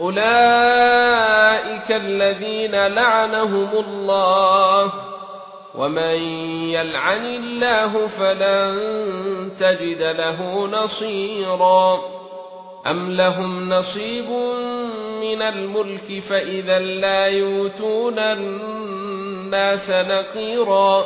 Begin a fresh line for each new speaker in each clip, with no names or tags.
اولئك الذين لعنهم الله ومن يلعن الله فلن تجد له نصيرا ام لهم نصيب من الملك فاذا لا يؤتون الناس نقيرا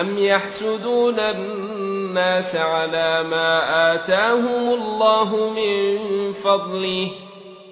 ام يحسدون الناس على ما آتاهم الله من فضله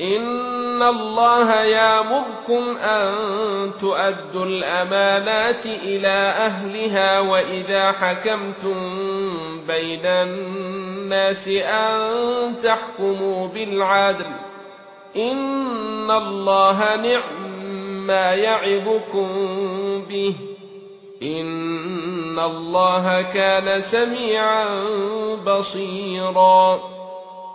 ان الله يامركم ان تؤدوا الامانات إلى اهلها واذا حكمتم بين الناس ان تحكموا بالعدل ان الله نعم ما يعظكم به ان الله كان سميعا بصيرا